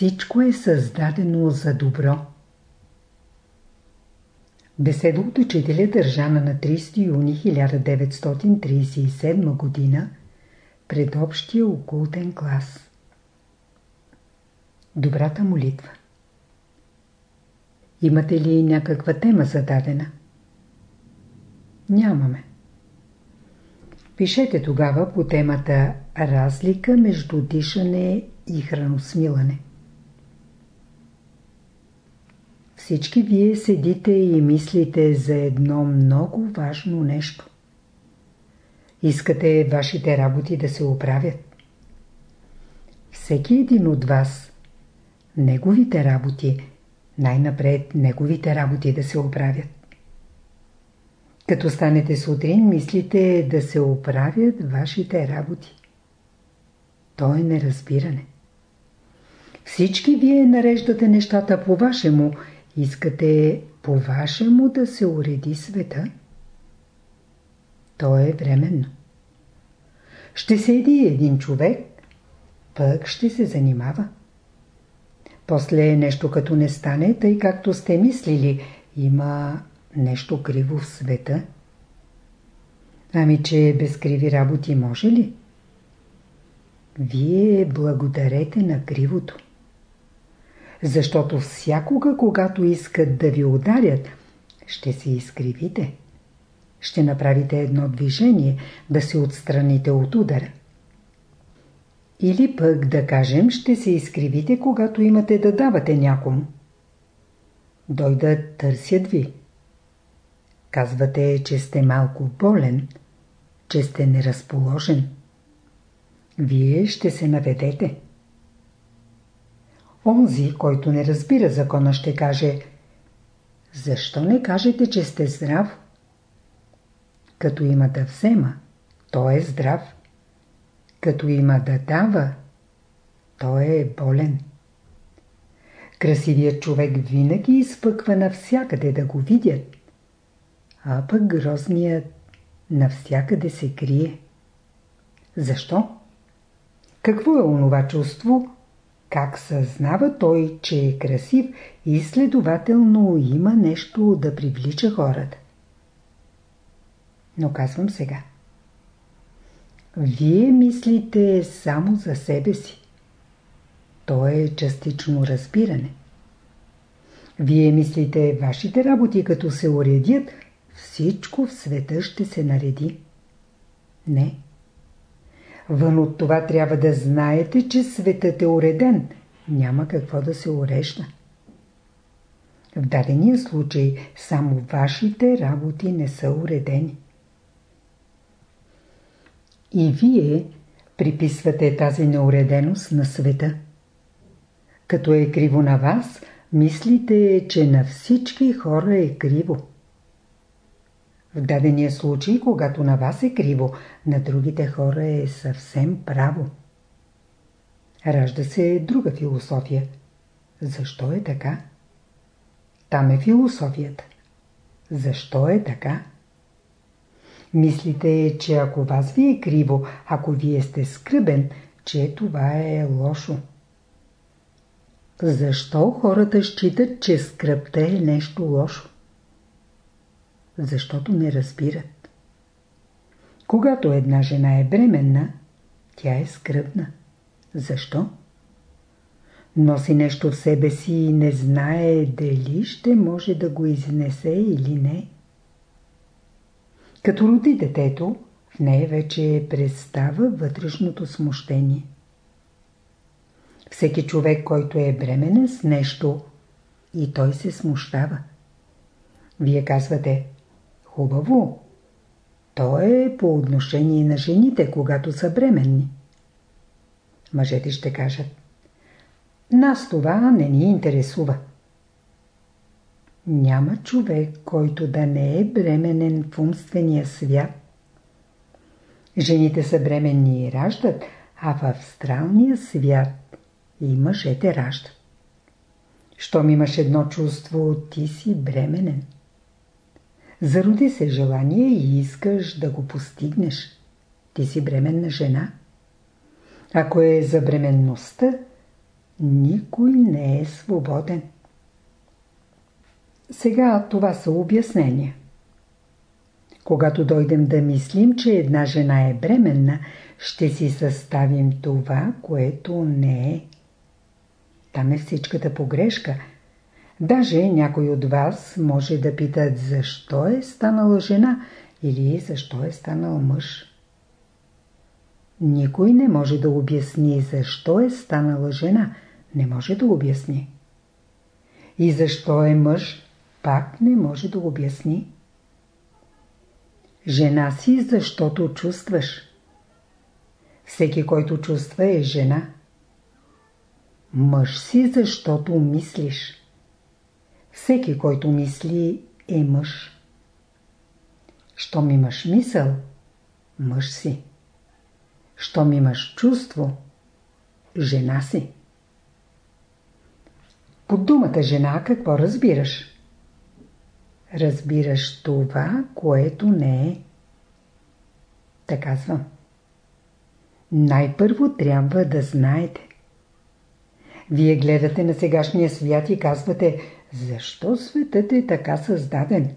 Всичко е създадено за добро. Беседа от учителя държана на 30 юни 1937 г. пред общия окултен клас. Добрата молитва Имате ли някаква тема зададена? Нямаме. Пишете тогава по темата Разлика между дишане и храносмилане. Всички вие седите и мислите за едно много важно нещо. Искате вашите работи да се оправят. Всеки един от вас, неговите работи, най-напред неговите работи да се оправят. Като станете сутрин, мислите да се оправят вашите работи. То е неразбиране. Всички вие нареждате нещата по-вашему Искате по-вашему да се уреди света? То е временно. Ще седи един човек, пък ще се занимава. После нещо като не стане, тъй както сте мислили, има нещо криво в света. Ами, че без криви работи може ли? Вие благодарете на кривото. Защото всякога, когато искат да ви ударят, ще се изкривите. Ще направите едно движение, да се отстраните от удара. Или пък, да кажем, ще се изкривите, когато имате да давате някому. Дойдат, търсят ви. Казвате, че сте малко болен, че сте неразположен. Вие ще се наведете. Онзи, който не разбира закона, ще каже Защо не кажете, че сте здрав? Като има да взема, той е здрав. Като има да дава, той е болен. Красивият човек винаги изпъква навсякъде да го видят, а пък грозният навсякъде се крие. Защо? Какво е онова чувство, как съзнава той, че е красив и следователно има нещо да привлича хората? Но казвам сега. Вие мислите само за себе си. То е частично разбиране. Вие мислите вашите работи като се уредят, всичко в света ще се нареди. Не. Вън от това трябва да знаете, че светът е уреден. Няма какво да се урежда. В дадения случай само вашите работи не са уредени. И вие приписвате тази неуреденост на света. Като е криво на вас, мислите, че на всички хора е криво. В дадения случай, когато на вас е криво, на другите хора е съвсем право. Ражда се друга философия. Защо е така? Там е философията. Защо е така? Мислите, че ако вас ви е криво, ако вие сте скръбен, че това е лошо. Защо хората считат, че скръпта е нещо лошо? Защото не разбират. Когато една жена е бременна, тя е скръбна. Защо? Носи нещо в себе си и не знае дали ще може да го изнесе или не. Като роди детето, в нея вече представа вътрешното смущение. Всеки човек, който е бременен с нещо, и той се смущава. Вие казвате, Хубаво. То е по отношение на жените, когато са бременни. Мъжете ще кажат. Нас това не ни интересува. Няма човек, който да не е бременен в умствения свят. Жените са бременни и раждат, а в астралния свят и мъжете раждат. Щом имаш едно чувство, ти си бременен. Зароди се желание и искаш да го постигнеш. Ти си бременна жена. Ако е за бременността, никой не е свободен. Сега това са обяснения. Когато дойдем да мислим, че една жена е бременна, ще си съставим това, което не е. Там е всичката погрешка. Даже някой от вас може да питат защо е станала жена или защо е станал мъж. Никой не може да обясни защо е станала жена. Не може да обясни. И защо е мъж, пак не може да обясни. Жена си, защото чувстваш. Всеки, който чувства, е жена. Мъж си, защото мислиш. Всеки, който мисли, е мъж. Щом имаш мисъл, мъж си. Щом имаш чувство, жена си. Под думата жена какво разбираш? Разбираш това, което не е. Така казвам. Най-първо трябва да знаете. Вие гледате на сегашния свят и казвате, защо светът е така създаден?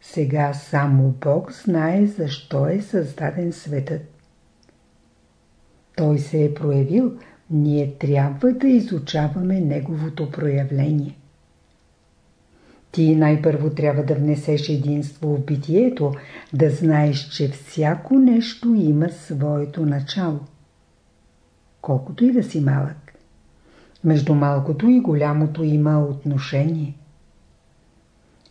Сега само Бог знае защо е създаден светът. Той се е проявил, ние трябва да изучаваме неговото проявление. Ти най-първо трябва да внесеш единство в битието, да знаеш, че всяко нещо има своето начало. Колкото и да си малък. Между малкото и голямото има отношение.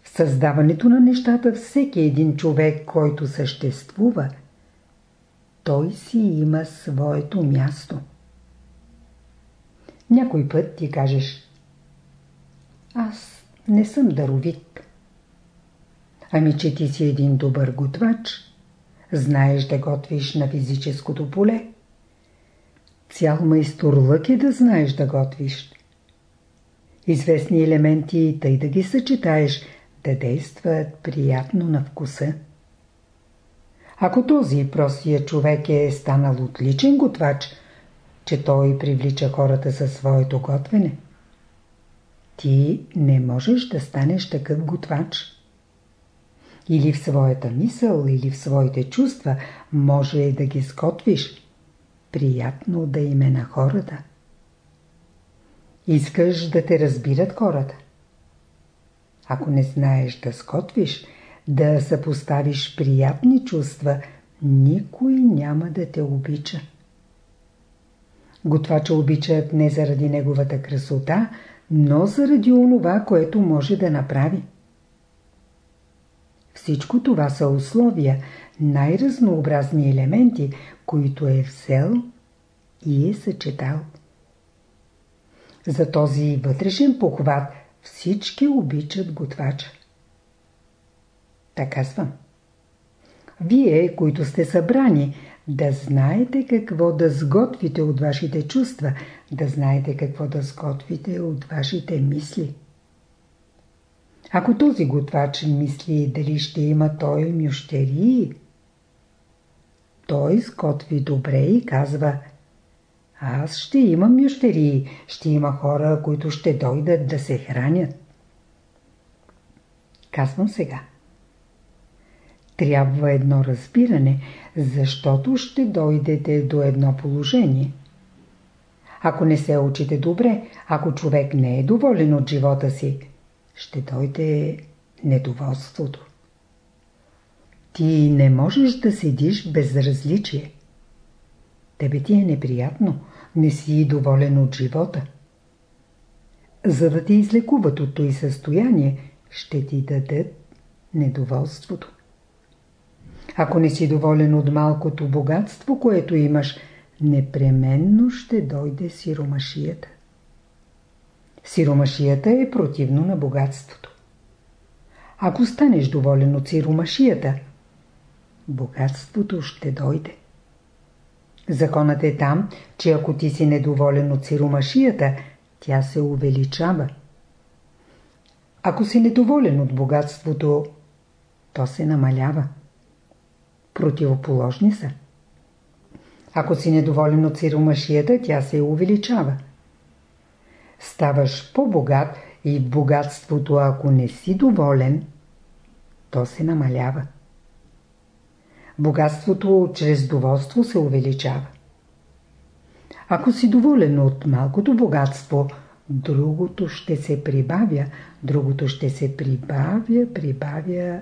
В създаването на нещата всеки един човек, който съществува, той си има своето място. Някой път ти кажеш Аз не съм даровит. Ами, че ти си един добър готвач. Знаеш да готвиш на физическото поле. Цял майсторлък е да знаеш да готвиш. Известни елементи, тъй да ги съчетаеш, да действат приятно на вкуса. Ако този простия човек е станал отличен готвач, че той привлича хората със своето готвене, ти не можеш да станеш такъв готвач. Или в своята мисъл, или в своите чувства може да ги сготвиш. Приятно да име на хората. Искаш да те разбират хората. Ако не знаеш да сготвиш, да съпоставиш приятни чувства, никой няма да те обича. Готвача обичат не заради неговата красота, но заради онова, което може да направи. Всичко това са условия, най-разнообразни елементи, които е взел и е съчетал. За този вътрешен похват всички обичат готвача. Така казвам. Вие, които сте събрани, да знаете какво да сготвите от вашите чувства, да знаете какво да сготвите от вашите мисли. Ако този готвач мисли дали ще има той мющерии, той сготви добре и казва Аз ще имам мющерии, ще има хора, които ще дойдат да се хранят. Казвам сега. Трябва едно разбиране, защото ще дойдете до едно положение. Ако не се учите добре, ако човек не е доволен от живота си, ще дойде недоволството. Ти не можеш да седиш без различие. Тебе ти е неприятно, не си доволен от живота. За да ти излекуват от този състояние, ще ти дадат недоволството. Ако не си доволен от малкото богатство, което имаш, непременно ще дойде сиромашията. Сиромашията е противно на богатството. Ако станеш доволен от сиромашията, богатството ще дойде. Законът е там, че ако ти си недоволен от сиромашията, тя се увеличава. Ако си недоволен от богатството, то се намалява противоположни са. Ако си недоволен от сиромашията, тя се увеличава. Ставаш по-богат и богатството, ако не си доволен, то се намалява. Богатството чрез доволство се увеличава. Ако си доволен от малкото богатство, другото ще се прибавя, другото ще се прибавя, прибавя,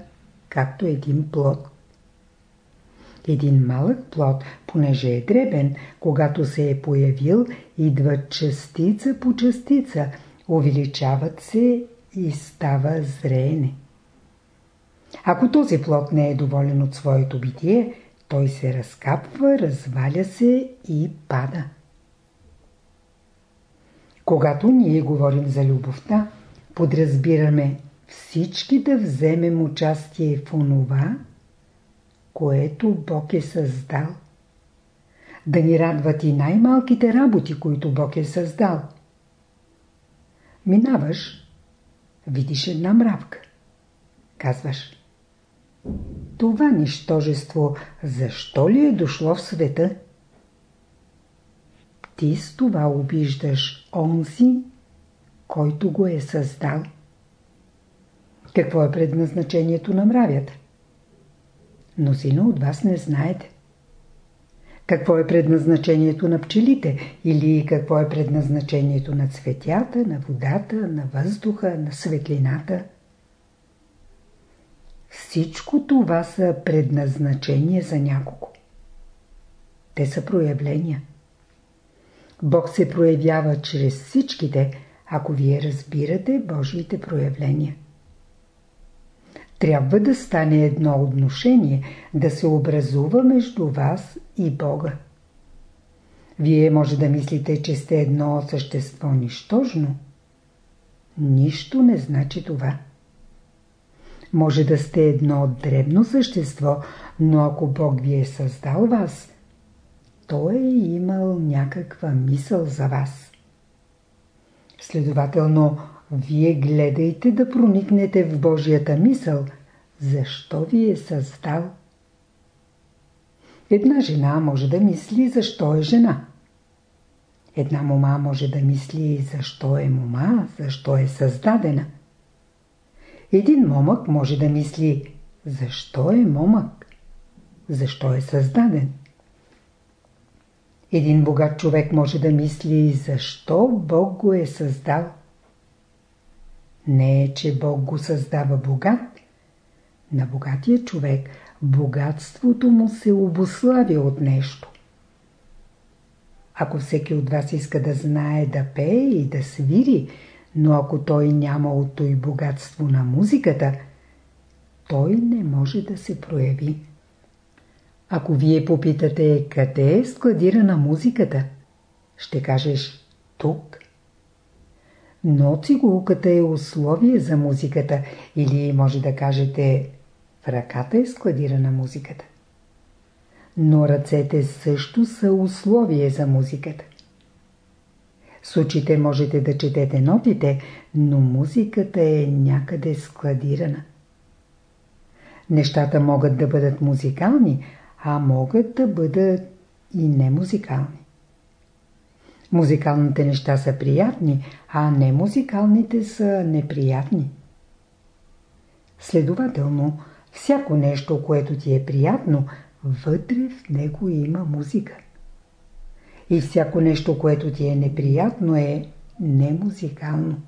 както един плод. Един малък плод, понеже е дребен, когато се е появил, идва частица по частица, увеличават се и става зреене. Ако този плод не е доволен от своето битие, той се разкапва, разваля се и пада. Когато ние говорим за любовта, подразбираме всички да вземем участие в онова, което Бог е създал. Да ни радват и най-малките работи, които Бог е създал. Минаваш, видиш една мравка. Казваш, това нищожество, защо ли е дошло в света? Ти с това обиждаш онзи, който го е създал. Какво е предназначението на мравята? Мнозина от вас не знаете. Какво е предназначението на пчелите или какво е предназначението на цветята, на водата, на въздуха, на светлината? Всичко това са предназначения за някого. Те са проявления. Бог се проявява чрез всичките, ако вие разбирате Божиите проявления. Трябва да стане едно отношение, да се образува между вас и Бога. Вие може да мислите, че сте едно същество нищожно. Нищо не значи това. Може да сте едно дребно същество, но ако Бог ви е създал вас, той е имал някаква мисъл за вас. Следователно, вие гледайте да проникнете в Божията мисъл, защо ви е създал. Една жена може да мисли защо е жена. Една мома може да мисли защо е мома, защо е създадена. Един момък може да мисли защо е момък, защо е създаден. Един богат човек може да мисли защо Бог го е създал. Не е, че Бог го създава богат. На богатия човек богатството му се обославя от нещо. Ако всеки от вас иска да знае да пее и да свири, но ако той няма от той богатство на музиката, той не може да се прояви. Ако вие попитате къде е складирана музиката, ще кажеш тук. Но цигулката е условие за музиката или може да кажете в ръката е складирана музиката. Но ръцете също са условие за музиката. С очите можете да четете нотите, но музиката е някъде складирана. Нещата могат да бъдат музикални, а могат да бъдат и немузикални. Музикалните неща са приятни, а немузикалните са неприятни. Следователно, всяко нещо, което ти е приятно, вътре в него има музика. И всяко нещо, което ти е неприятно, е немузикално.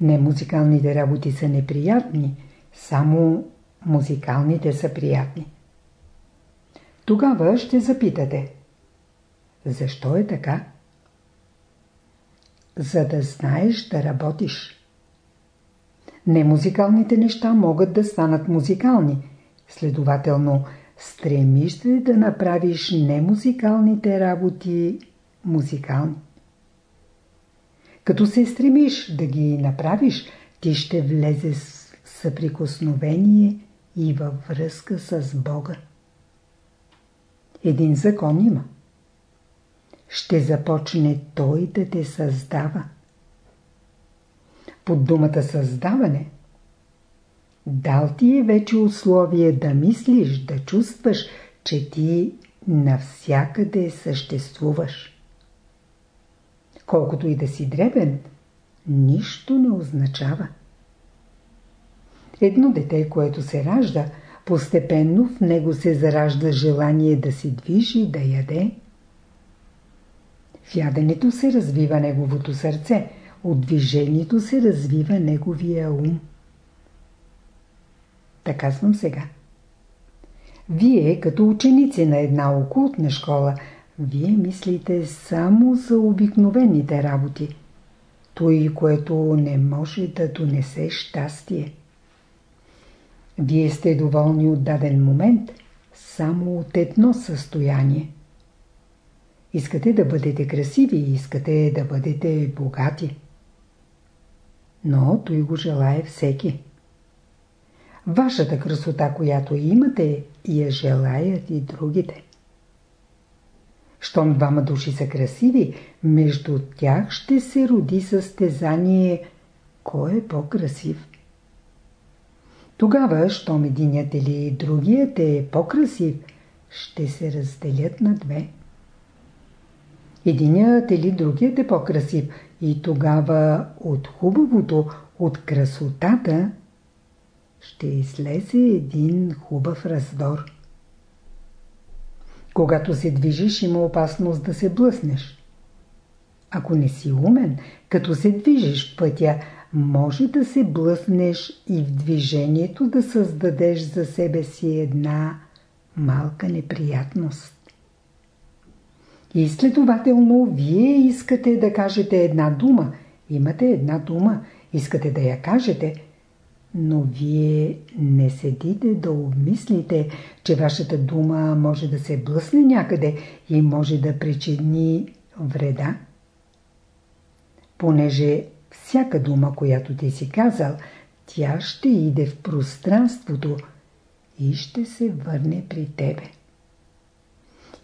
Немузикалните работи са неприятни, само музикалните са приятни. Тогава ще запитате. Защо е така? За да знаеш да работиш. Немузикалните неща могат да станат музикални. Следователно, стремиш се да направиш немузикалните работи музикални. Като се стремиш да ги направиш, ти ще влезе с съприкосновение и във връзка с Бога. Един закон има. Ще започне Той да те създава. Под думата създаване дал ти е вече условие да мислиш, да чувстваш, че ти навсякъде съществуваш. Колкото и да си дребен, нищо не означава. Едно дете, което се ражда, постепенно в него се заражда желание да се движи, да яде. В яденето се развива неговото сърце, от движението се развива неговия ум. Така съм сега. Вие, като ученици на една окултна школа, вие мислите само за обикновените работи. Той, което не може да донесе щастие. Вие сте доволни от даден момент, само от едно състояние. Искате да бъдете красиви, искате да бъдете богати. Но той го желая всеки. Вашата красота, която имате, я желаят и другите. Щом двама души са красиви, между тях ще се роди състезание кой е по-красив. Тогава, щом единият или другият е по-красив, ще се разделят на две. Единият или другият е по-красив и тогава от хубавото, от красотата ще излезе един хубав раздор. Когато се движиш, има опасност да се блъснеш. Ако не си умен, като се движиш в пътя, може да се блъснеш и в движението да създадеш за себе си една малка неприятност. И следователно, вие искате да кажете една дума, имате една дума, искате да я кажете, но вие не седите да обмислите, че вашата дума може да се блъсне някъде и може да причини вреда. Понеже всяка дума, която ти си казал, тя ще иде в пространството и ще се върне при тебе.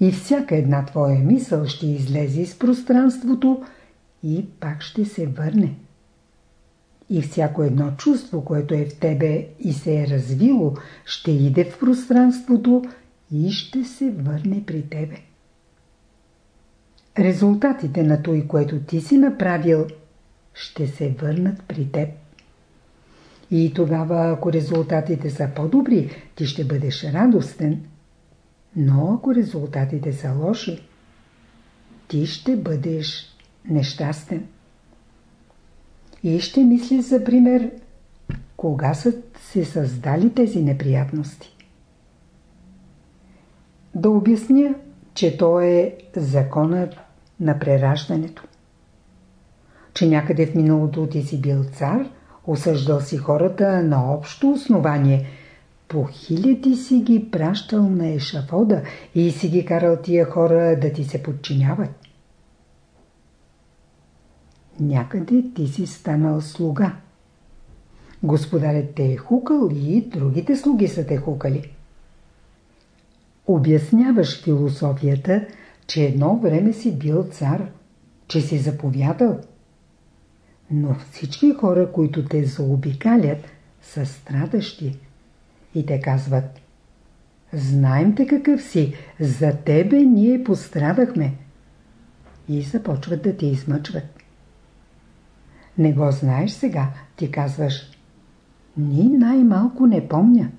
И всяка една твоя мисъл ще излезе из пространството и пак ще се върне. И всяко едно чувство, което е в тебе и се е развило, ще иде в пространството и ще се върне при тебе. Резултатите на той, което ти си направил, ще се върнат при теб. И тогава, ако резултатите са по-добри, ти ще бъдеш радостен. Но ако резултатите са лоши, ти ще бъдеш нещастен. И ще мисли за пример, кога са се създали тези неприятности. Да обясня, че то е законът на прераждането че някъде в миналото ти си бил цар, осъждал си хората на общо основание, по хиляди си ги пращал на ешафода и си ги карал тия хора да ти се подчиняват. Някъде ти си станал слуга. Господарят те е хукал и другите слуги са те хукали. Обясняваш философията, че едно време си бил цар, че си заповядал – но всички хора, които те заобикалят, са страдащи. И те казват, знаем те какъв си, за тебе ние пострадахме. И започват да те измъчват. Не го знаеш сега, ти казваш, ни най-малко не помня.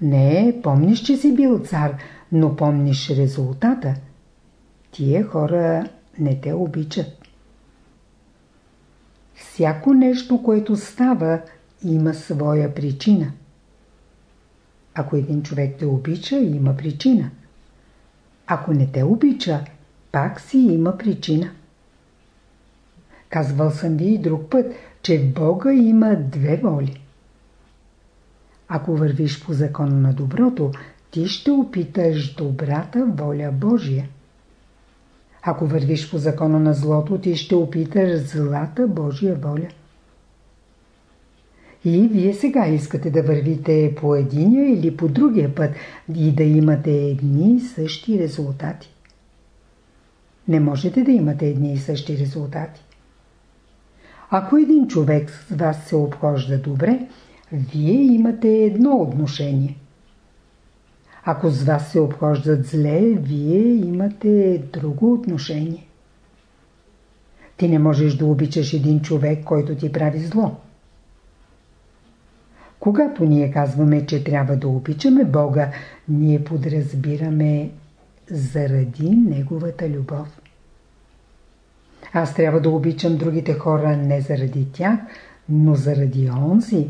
Не, помниш, че си бил цар, но помниш резултата. Тие хора не те обичат. Всяко нещо, което става, има своя причина. Ако един човек те обича, има причина. Ако не те обича, пак си има причина. Казвал съм ви и друг път, че в Бога има две воли. Ако вървиш по закона на доброто, ти ще опиташ добрата воля Божия. Ако вървиш по закона на злото, ти ще опиташ злата Божия воля. И вие сега искате да вървите по единия или по другия път и да имате едни и същи резултати. Не можете да имате едни и същи резултати. Ако един човек с вас се обхожда добре, вие имате едно отношение. Ако с вас се обхождат зле, вие имате друго отношение. Ти не можеш да обичаш един човек, който ти прави зло. Когато ние казваме, че трябва да обичаме Бога, ние подразбираме заради Неговата любов. Аз трябва да обичам другите хора не заради тях, но заради онзи,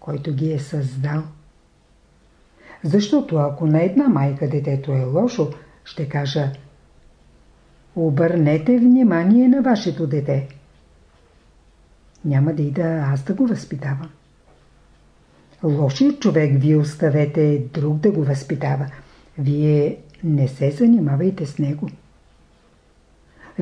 който ги е създал. Защото ако на една майка детето е лошо, ще кажа Обърнете внимание на вашето дете. Няма да и да аз да го възпитавам. Лошият човек вие оставете друг да го възпитава. Вие не се занимавайте с него.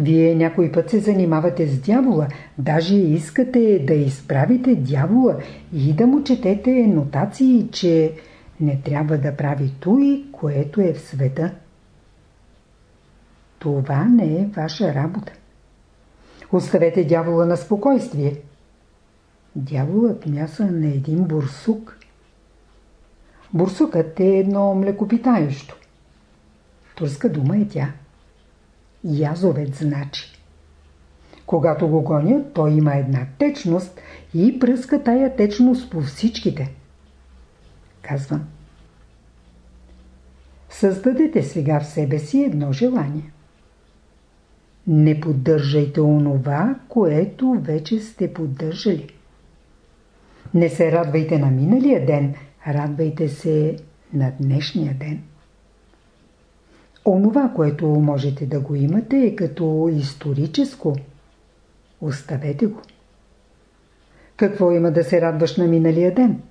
Вие някой път се занимавате с дявола, даже искате да изправите дявола и да му четете нотации, че не трябва да прави той, което е в света. Това не е ваша работа. Оставете дявола на спокойствие. Дяволът мяса на един бурсук. Бурсукът е едно млекопитаещо. Турска дума е тя. Язовец значи. Когато го гонят, той има една течност и пръска тая течност по всичките. Казвам. Създадете сега в себе си едно желание. Не поддържайте онова, което вече сте поддържали. Не се радвайте на миналия ден, радвайте се на днешния ден. Онова, което можете да го имате е като историческо. Оставете го. Какво има да се радваш на миналия ден?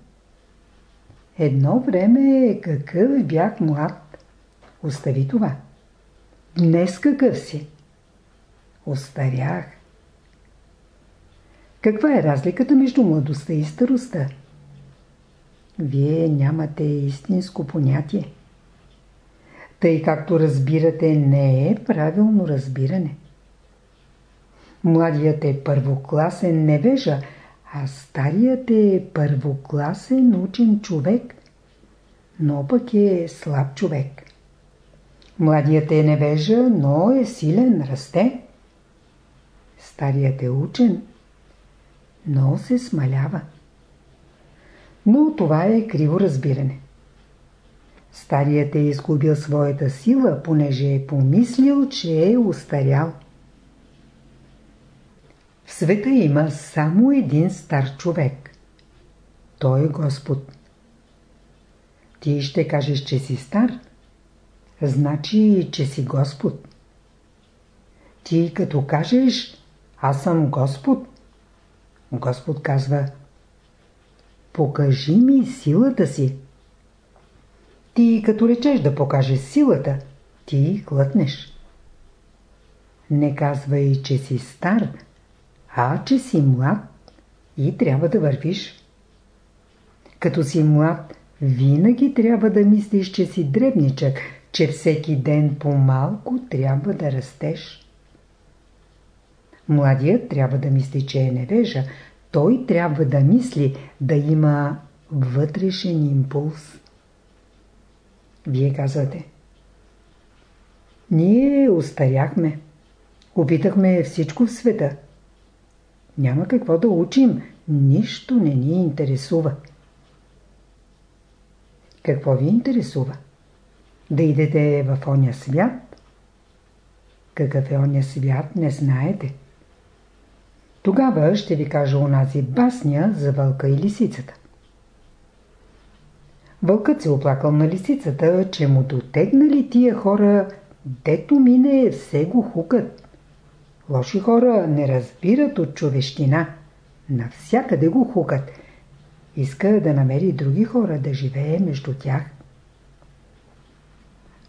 Едно време какъв бях млад. Остави това. Днес какъв си? Остарях. Каква е разликата между младостта и старостта? Вие нямате истинско понятие. Тъй както разбирате, не е правилно разбиране. Младият е първокласен невежа, а старият е първокласен учен човек, но пък е слаб човек. Младият е невежа, но е силен, расте. Старият е учен, но се смалява. Но това е криво разбиране. Старият е изгубил своята сила, понеже е помислил, че е устарял. В света има само един стар човек. Той е Господ. Ти ще кажеш, че си стар. Значи, че си Господ. Ти като кажеш, аз съм Господ. Господ казва, покажи ми силата си. Ти като речеш да покажеш силата, ти глътнеш. Не казвай, че си стар, а че си млад и трябва да вървиш. Като си млад, винаги трябва да мислиш, че си дребничък, че всеки ден по-малко трябва да растеш. Младият трябва да мисли, че е невежа. Той трябва да мисли, да има вътрешен импулс. Вие казвате. Ние устаряхме. Опитахме всичко в света. Няма какво да учим. Нищо не ни интересува. Какво ви интересува? Да идете в оня свят? Какъв е оня свят, не знаете. Тогава ще ви кажа онази басня за вълка и лисицата. Вълкът се оплакал на лисицата, че му дотегнали тия хора, дето мине все го хукат. Лоши хора не разбират от човещина. Навсякъде го хукат. Иска да намери други хора да живее между тях.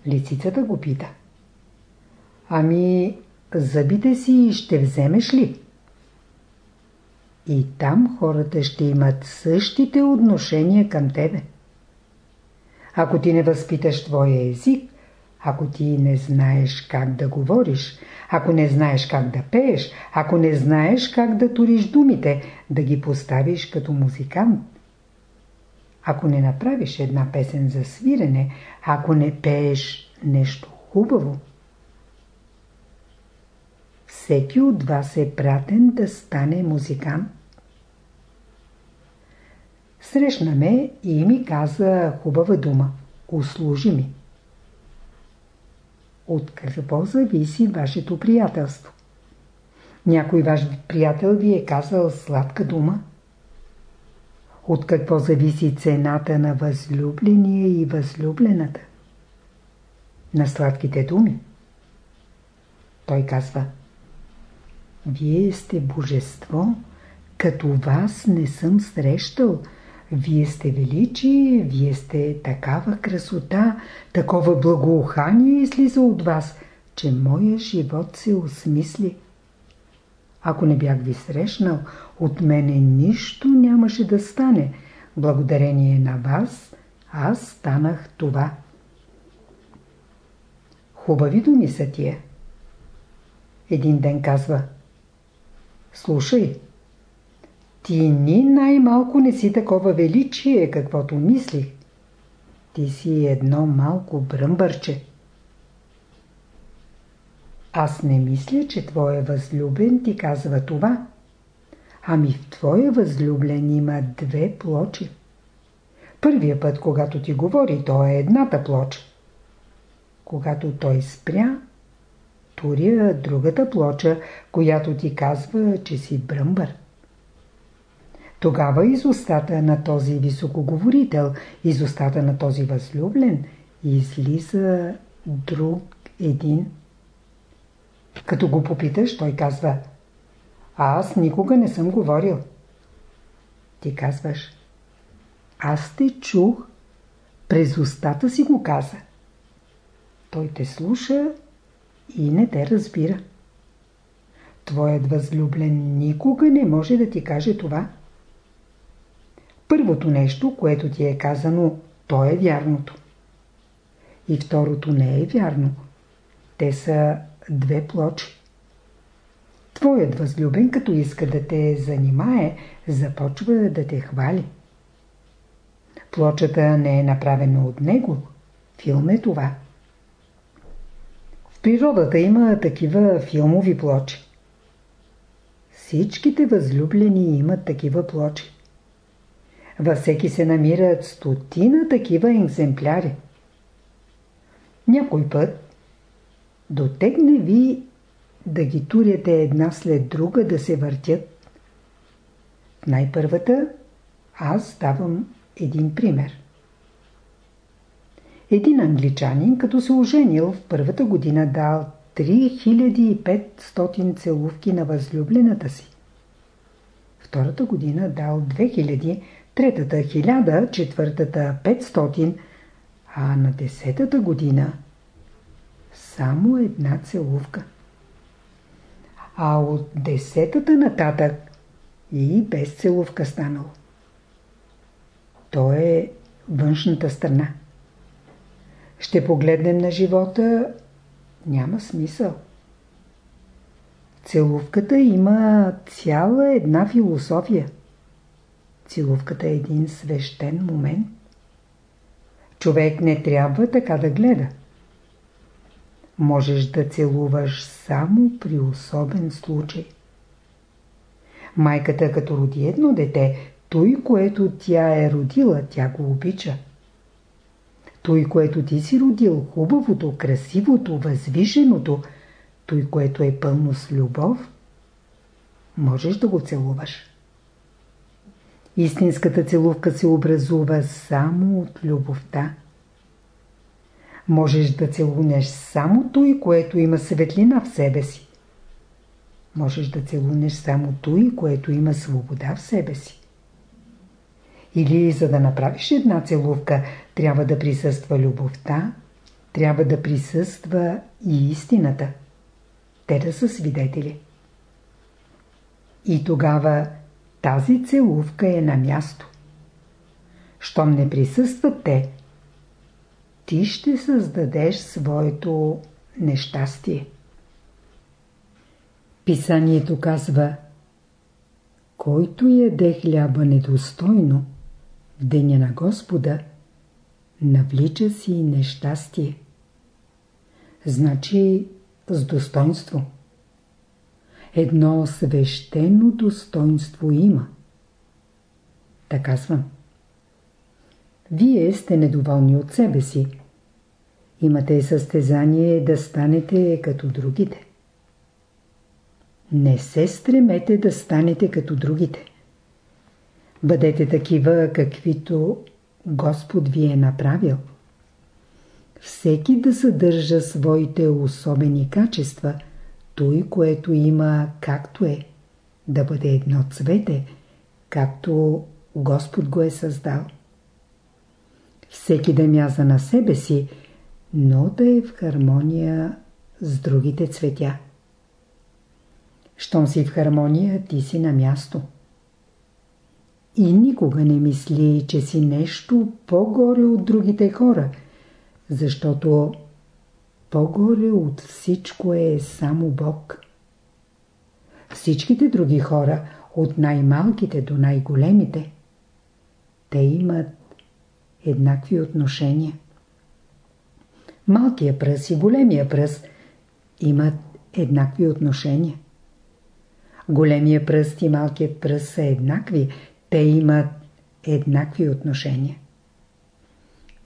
Лисицата го пита. Ами, зъбите си ще вземеш ли? И там хората ще имат същите отношения към тебе. Ако ти не възпиташ твоя език, ако ти не знаеш как да говориш, ако не знаеш как да пееш, ако не знаеш как да туриш думите, да ги поставиш като музикант, ако не направиш една песен за свирене, ако не пееш нещо хубаво, всеки от вас е пратен да стане музикант. Срещна ме и ми каза хубава дума. Услужи ми. От какво зависи вашето приятелство? Някой ваш приятел ви е казал сладка дума? От какво зависи цената на възлюбления и възлюблената? На сладките думи. Той казва Вие сте божество, като вас не съм срещал. Вие сте величие, вие сте такава красота, такова благоухание излиза от вас, че моя живот се осмисли. Ако не бях ви срещнал, от мене нищо нямаше да стане. Благодарение на вас, аз станах това. Хубави думи са тия. Един ден казва Слушай, ти ни най-малко не си такова величие, каквото мислих. Ти си едно малко бръмбърче. Аз не мисля, че твоя възлюбен ти казва това. Ами в твоя възлюблен има две плочи. Първия път, когато ти говори, то е едната плоча. Когато той спря, туря другата плоча, която ти казва, че си бръмбър. Тогава из устата на този високоговорител, из устата на този възлюблен, излиза друг един като го попиташ, той казва Аз никога не съм говорил. Ти казваш Аз те чух, през устата си го каза. Той те слуша и не те разбира. Твоят възлюблен никога не може да ти каже това. Първото нещо, което ти е казано, то е вярното. И второто не е вярно. Те са две плочи. Твоят възлюбен, като иска да те занимае, започва да те хвали. Плочата не е направена от него. Филм е това. В природата има такива филмови плочи. Всичките възлюблени имат такива плочи. Във всеки се намират стотина такива екземпляри. Някой път Дотегне ви да ги туряте една след друга да се въртят. Най-първата аз давам един пример. Един англичанин, като се оженил в първата година, дал 3500 целувки на възлюблената си. Втората година дал 2000, третата 1000, четвъртата 500, а на десетата година – само една целувка. А от десетата нататък и без целувка станало. То е външната страна. Ще погледнем на живота, няма смисъл. Целувката има цяла една философия. Целувката е един свещен момент. Човек не трябва така да гледа можеш да целуваш само при особен случай. Майката като роди едно дете, той, което тя е родила, тя го обича. Той, което ти си родил, хубавото, красивото, възвишеното, той, което е пълно с любов, можеш да го целуваш. Истинската целувка се образува само от любовта. Можеш да целунеш само той, което има светлина в себе си. Можеш да целунеш само той, което има свобода в себе си. Или за да направиш една целувка, трябва да присъства любовта, трябва да присъства и истината. Те да са свидетели. И тогава тази целувка е на място. Щом не присъстват те, ти ще създадеш своето нещастие. Писанието казва Който яде хляба недостойно, в деня на Господа, навлича си нещастие. Значи с достоинство. Едно свещено достоинство има. Така казвам. Вие сте недоволни от себе си. Имате състезание да станете като другите. Не се стремете да станете като другите. Бъдете такива, каквито Господ ви е направил. Всеки да съдържа своите особени качества, той, което има както е, да бъде едно цвете, както Господ го е създал. Всеки да мяза на себе си, но да е в хармония с другите цветя. Щом си в хармония, ти си на място. И никога не мисли, че си нещо по-горе от другите хора, защото по-горе от всичко е само Бог. Всичките други хора, от най-малките до най-големите, те имат еднакви отношения. Малкия пръс и големия пръс имат еднакви отношения. Големия пръст и малкият пръст са еднакви, те имат еднакви отношения.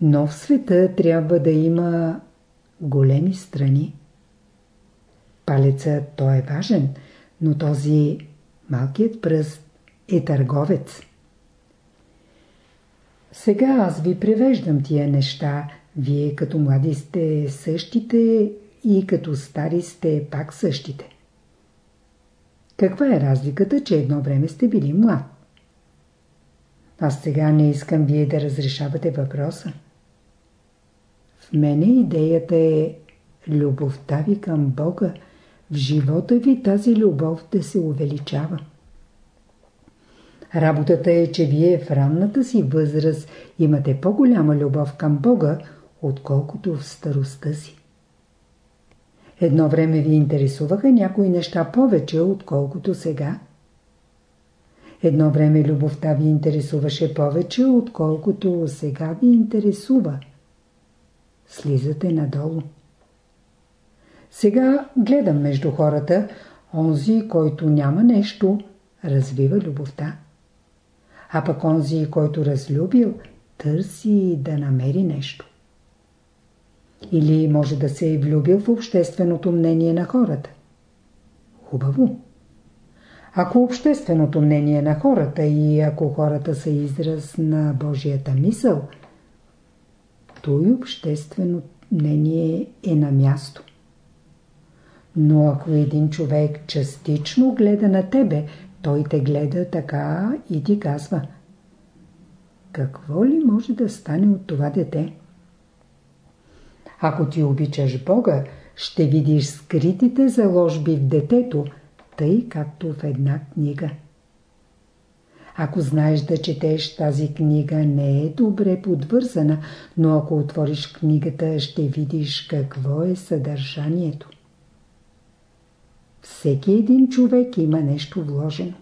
Но в света трябва да има големи страни. Палецът той е важен, но този малкият пръст е търговец. Сега аз ви превеждам тия неща. Вие като млади сте същите и като стари сте пак същите. Каква е разликата, че едно време сте били млад? Аз сега не искам вие да разрешавате въпроса. Мене идеята е любовта ви към Бога, в живота ви тази любов да се увеличава. Работата е, че вие в ранната си възраст имате по-голяма любов към Бога, отколкото в старостта си. Едно време ви интересуваха някои неща повече, отколкото сега. Едно време любовта ви интересуваше повече, отколкото сега ви интересува. Слизате надолу. Сега гледам между хората, онзи, който няма нещо, развива любовта. А пък онзи, който разлюбил, търси да намери нещо. Или може да се е влюбил в общественото мнение на хората. Хубаво. Ако общественото мнение на хората и ако хората са израз на Божията мисъл, то и обществено мнение е на място. Но ако един човек частично гледа на тебе, той те гледа така и ти казва Какво ли може да стане от това дете? Ако ти обичаш Бога, ще видиш скритите заложби в детето, тъй както в една книга. Ако знаеш да четеш тази книга не е добре подвързана, но ако отвориш книгата ще видиш какво е съдържанието. Всеки един човек има нещо вложено.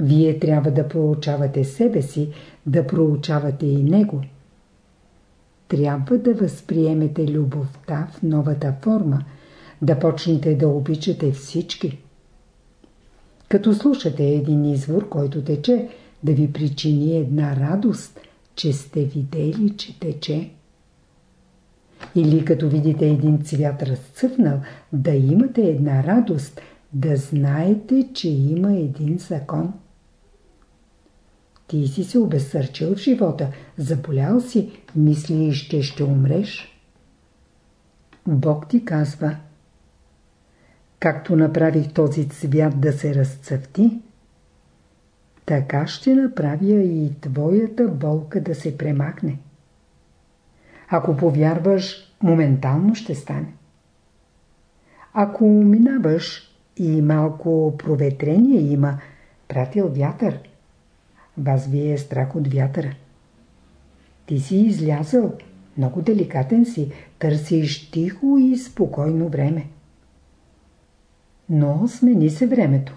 Вие трябва да проучавате себе си, да проучавате и него – трябва да възприемете любовта в новата форма, да почнете да обичате всички. Като слушате един извор, който тече, да ви причини една радост, че сте видели, че тече. Или като видите един цвят разцъфнал, да имате една радост, да знаете, че има един закон. Ти си се обесърчил в живота, заболял си, мислиш, че ще умреш. Бог ти казва, както направих този цвят да се разцъфти, така ще направя и твоята болка да се премахне. Ако повярваш, моментално ще стане. Ако минаваш и малко проветрение има, пратил вятър – вас ви е страх от вятъра. Ти си излязъл, много деликатен си, търсиш тихо и спокойно време. Но смени се времето.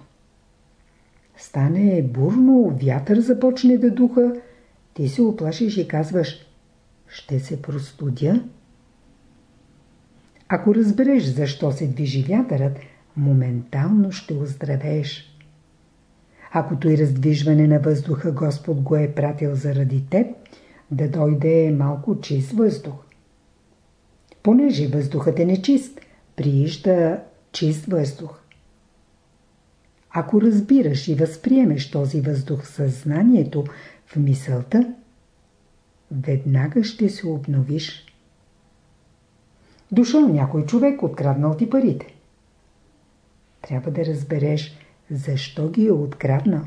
Стане бурно, вятър започне да духа Ти се оплашиш и казваш Ще се простудя? Ако разбереш защо се движи вятърът, моментално ще оздравееш. Ако той раздвижване на въздуха Господ го е пратил заради теб, да дойде малко чист въздух. Понеже въздухът е нечист, приижда чист въздух. Ако разбираш и възприемеш този въздух в съзнанието, в мисълта, веднага ще се обновиш. Дошъл някой човек, откраднал ти парите. Трябва да разбереш, защо ги е откраднал.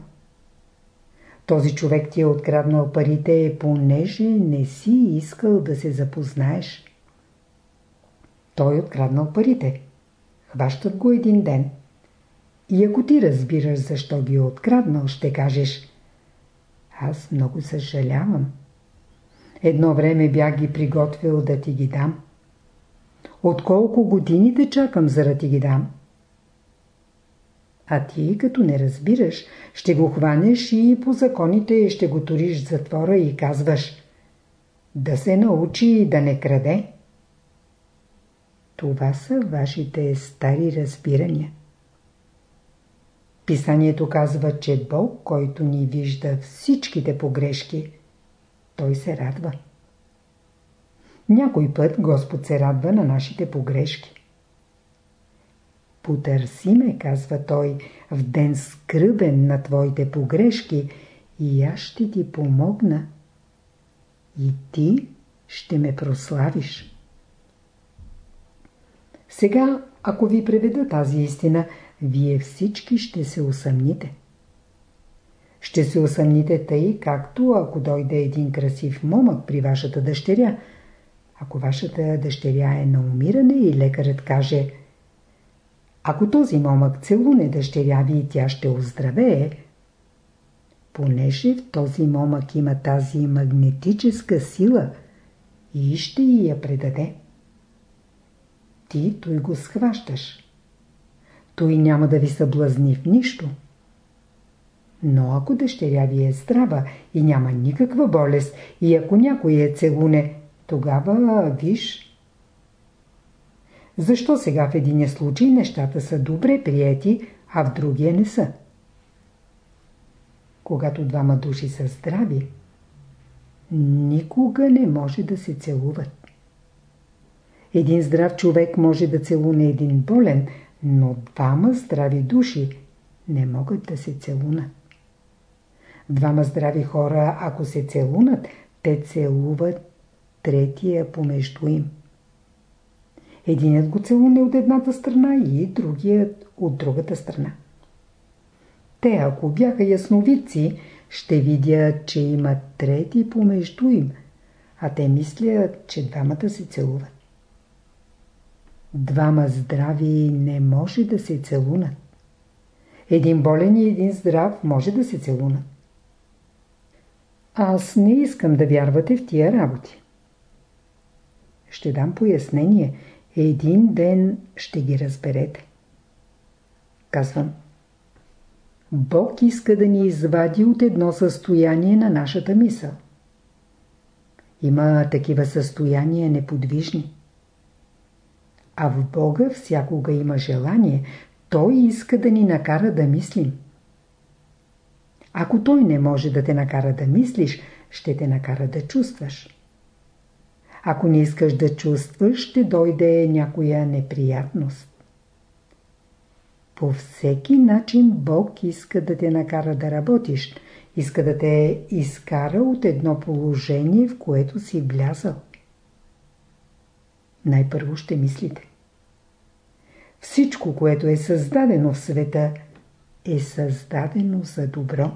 Този човек ти е откраднал парите, понеже не си искал да се запознаеш. Той е откраднал парите. Хващат го един ден. И ако ти разбираш защо ги е откраднал, ще кажеш Аз много съжалявам. Едно време бях ги приготвил да ти ги дам. От колко години те чакам, за да ти ги дам? А ти, като не разбираш, ще го хванеш и по законите ще го туриш затвора и казваш да се научи да не краде. Това са вашите стари разбирания. Писанието казва, че Бог, който ни вижда всичките погрешки, той се радва. Някой път Господ се радва на нашите погрешки. Потърси ме, казва той, в ден скръбен на твоите погрешки и аз ще ти помогна. И ти ще ме прославиш. Сега, ако ви преведа тази истина, вие всички ще се усъмните. Ще се усъмните тъй, както ако дойде един красив момък при вашата дъщеря. Ако вашата дъщеря е на умиране и лекарът каже – ако този момък целуне дъщеря ви и тя ще оздравее, понеже в този момък има тази магнетическа сила и ще я предаде. Ти той го схващаш. Той няма да ви съблазни в нищо. Но ако дъщеря ви е здрава и няма никаква болест и ако някой е целуне, тогава, виж, защо сега в един случай нещата са добре приети, а в другия не са? Когато двама души са здрави, никога не може да се целуват. Един здрав човек може да целуне един болен, но двама здрави души не могат да се целунат. Двама здрави хора, ако се целунат, те целуват третия помежду им. Единият го целуне от едната страна и другият от другата страна. Те, ако бяха ясновидци, ще видят, че има трети помежду им, а те мислят, че двамата се целуват. Двама здрави не може да се целунат. Един болен и един здрав може да се целунат. Аз не искам да вярвате в тия работи. Ще дам пояснение – един ден ще ги разберете. Казвам. Бог иска да ни извади от едно състояние на нашата мисъл. Има такива състояния неподвижни. А в Бога всякога има желание. Той иска да ни накара да мислим. Ако Той не може да те накара да мислиш, ще те накара да чувстваш. Ако не искаш да чувстваш, ще дойде някоя неприятност. По всеки начин Бог иска да те накара да работиш. Иска да те изкара от едно положение, в което си влязал. Най-първо ще мислите. Всичко, което е създадено в света, е създадено за добро.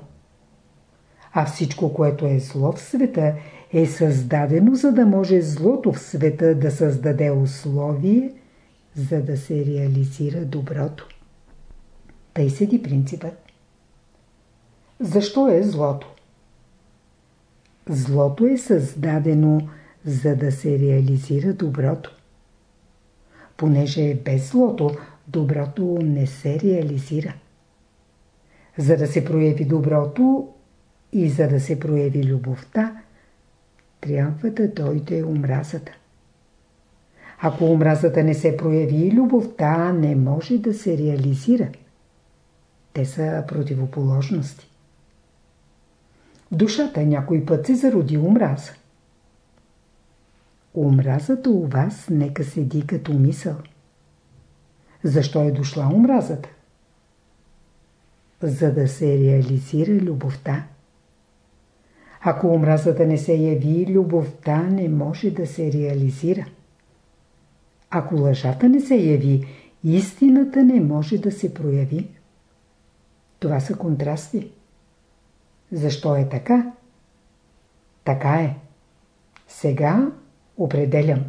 А всичко, което е зло в света, е създадено, за да може злото в света да създаде условие, за да се реализира доброто. Тъй седи принципът. Защо е злото? Злото е създадено, за да се реализира доброто. Понеже е без злото, доброто не се реализира. За да се прояви доброто, И за да се прояви любовта, трябва да дойде омразата. Ако омразата не се прояви, любовта не може да се реализира. Те са противоположности. Душата някой път се зароди омраза. Омразата у вас нека седи като мисъл. Защо е дошла омразата? За да се реализира любовта. Ако омразата не се яви, любовта не може да се реализира. Ако лъжата не се яви, истината не може да се прояви. Това са контрасти. Защо е така? Така е. Сега определям.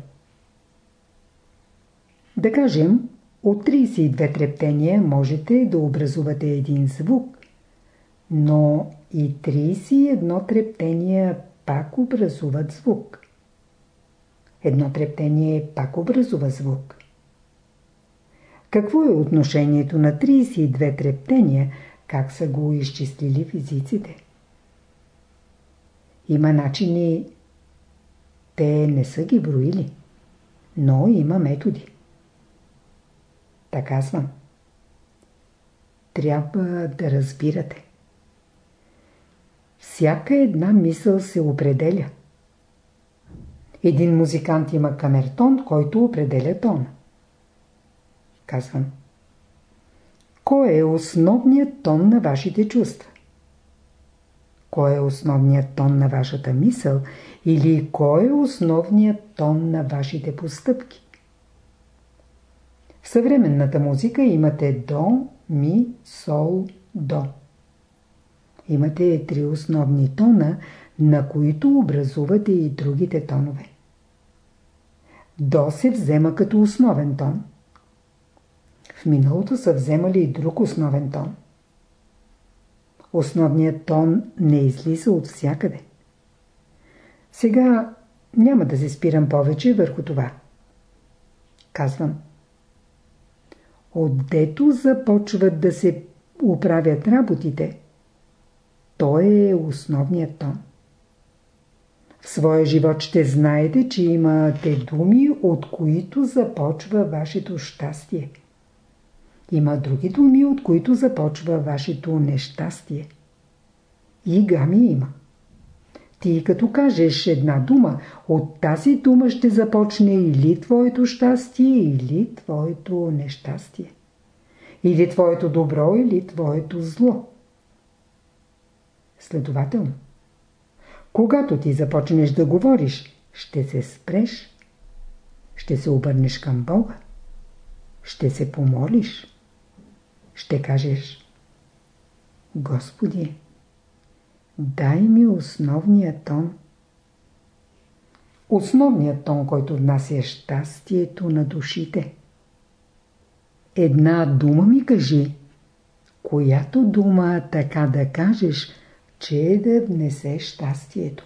Да кажем, от 32 трептения можете да образувате един звук, но и 31 трептения пак образуват звук. Едно трептение пак образува звук. Какво е отношението на 32 трептения, как са го изчислили физиците? Има начини, те не са ги броили, но има методи. Така съм. Трябва да разбирате. Всяка една мисъл се определя. Един музикант има камертон, който определя тон. Казвам. Кой е основният тон на вашите чувства? Кой е основният тон на вашата мисъл или кой е основният тон на вашите постъпки? В съвременната музика имате до, ми, сол, до. Имате три основни тона, на които образувате и другите тонове. До се взема като основен тон. В миналото са вземали и друг основен тон. Основният тон не излиза от всякъде. Сега няма да се спирам повече върху това. Казвам. Отдето започват да се управят работите, той е основният тон. В своя живот ще знаете, че имате думи, от които започва вашето щастие. Има други думи, от които започва вашето нещастие. И гами има. Ти като кажеш една дума, от тази дума ще започне или твоето щастие, или твоето нещастие. Или твоето добро, или твоето зло. Следователно, когато ти започнеш да говориш, ще се спреш, ще се обърнеш към Бога, ще се помолиш, ще кажеш Господи, дай ми основния тон. Основният тон, който внася щастието на душите. Една дума ми кажи, която дума така да кажеш – че е да внесе щастието.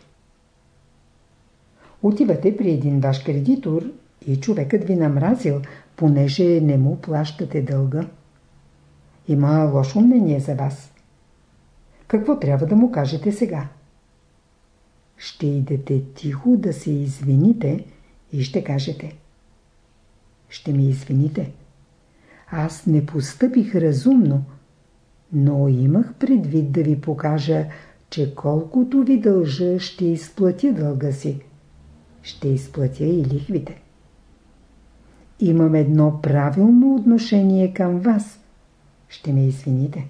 Отивате при един ваш кредитор и човекът ви намразил, понеже не му плащате дълга. Има лошо мнение за вас. Какво трябва да му кажете сега? Ще идете тихо да се извините и ще кажете. Ще ми извините. Аз не постъпих разумно, но имах предвид да ви покажа, че колкото ви дължа, ще изплатя дълга си. Ще изплатя и лихвите. Имам едно правилно отношение към вас. Ще ме извините.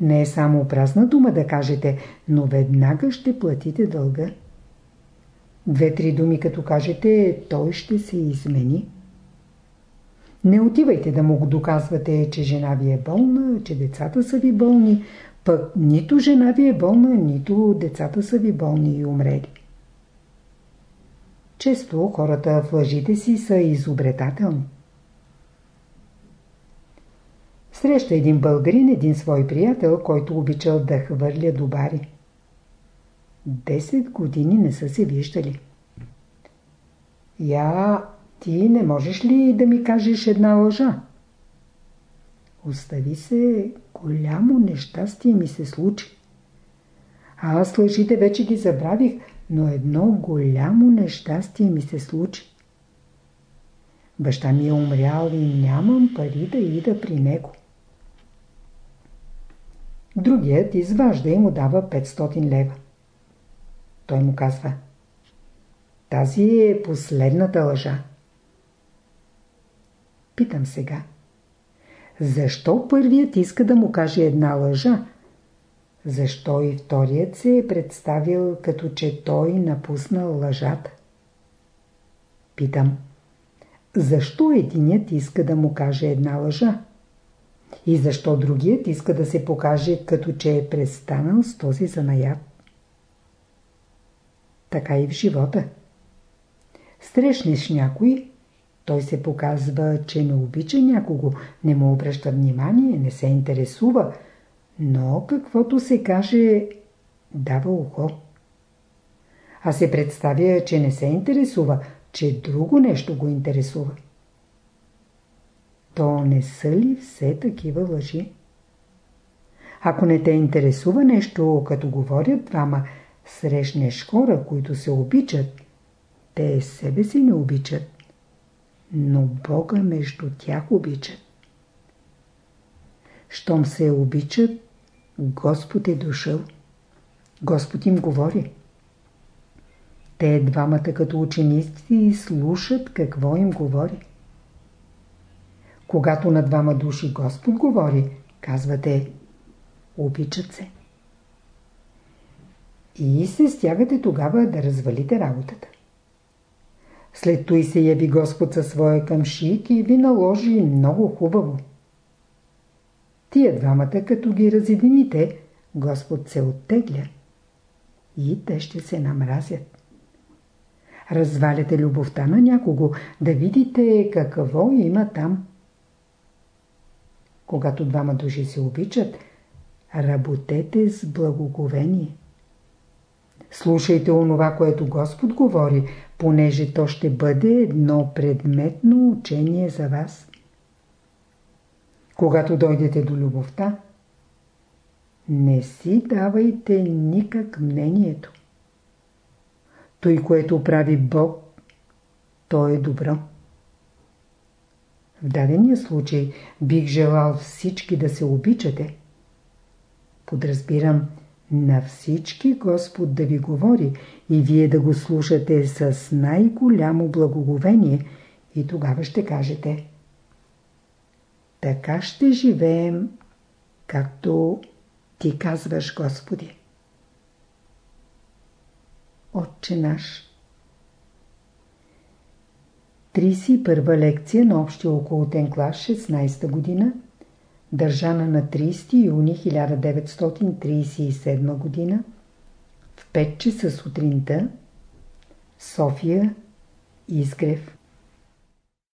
Не е само празна дума да кажете, но веднага ще платите дълга. Две-три думи като кажете, той ще се измени. Не отивайте да му го доказвате, че жена ви е болна, че децата са ви болни, пък нито жена ви е болна, нито децата са ви болни и умрели. Често хората в лъжите си са изобретателни. Среща един българин, един свой приятел, който обичал да хвърля добари. Десет години не са се виждали. Я ти не можеш ли да ми кажеш една лъжа? Остави се, голямо нещастие ми се случи. Аз лъжите вече ги забравих, но едно голямо нещастие ми се случи. Баща ми е умрял и нямам пари да ида при него. Другият изважда и му дава 500 лева. Той му казва Тази е последната лъжа. Питам сега. Защо първият иска да му каже една лъжа? Защо и вторият се е представил като че той напуснал лъжата? Питам. Защо единият иска да му каже една лъжа? И защо другият иска да се покаже като че е престанал с този занаят? Така и в живота. Срещнеш някой, той се показва, че не обича някого, не му обръща внимание, не се интересува, но каквото се каже, дава ухо. А се представя, че не се интересува, че друго нещо го интересува. То не са ли все такива лъжи? Ако не те интересува нещо, като говорят двама, срещнеш хора, които се обичат, те себе си не обичат, но Бога между тях обичат. Щом се обичат, Господ е дошъл. Господ им говори. Те двамата като ученици слушат какво им говори. Когато на двама души Господ говори, казвате, обичат се. И се стягате тогава да развалите работата. След той се яви Господ със своя къмшик и ви наложи много хубаво. Тия двамата, като ги разедините, Господ се оттегля и те ще се намразят. Разваляте любовта на някого, да видите какво има там. Когато двама души се обичат, работете с благоговение. Слушайте онова, което Господ говори, понеже то ще бъде едно предметно учение за вас. Когато дойдете до любовта, не си давайте никак мнението. Той, което прави Бог, то е добро. В дадения случай бих желал всички да се обичате. Подразбирам, на всички Господ да ви говори и вие да го слушате с най-голямо благоговение и тогава ще кажете Така ще живеем, както ти казваш, Господи. Отче наш 31 лекция на общия околотен клас 16 година държана на 30 юни 1937 година в 5 часа сутринта София Изгрев